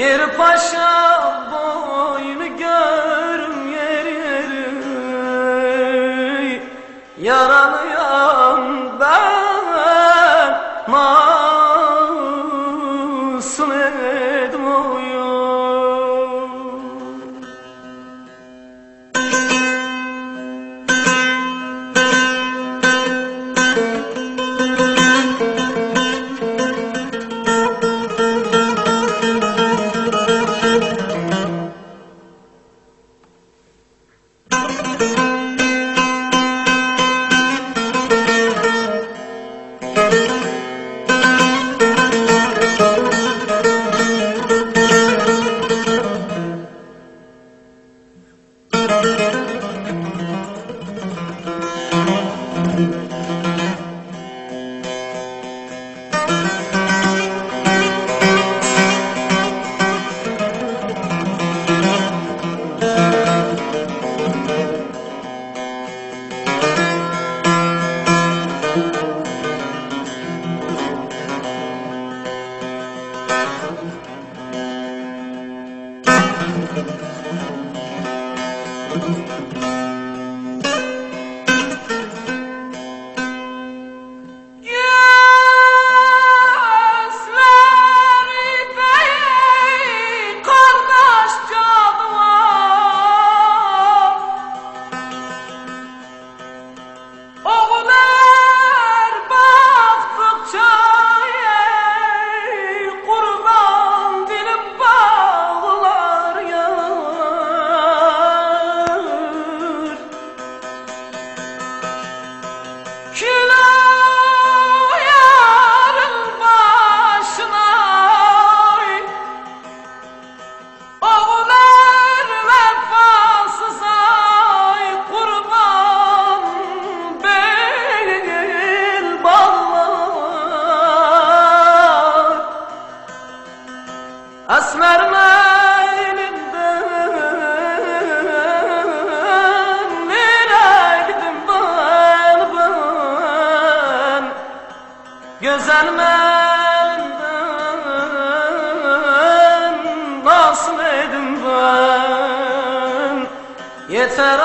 Yer paşa boynu görüm yer yeri. Yaralıyam Thank you. Yeter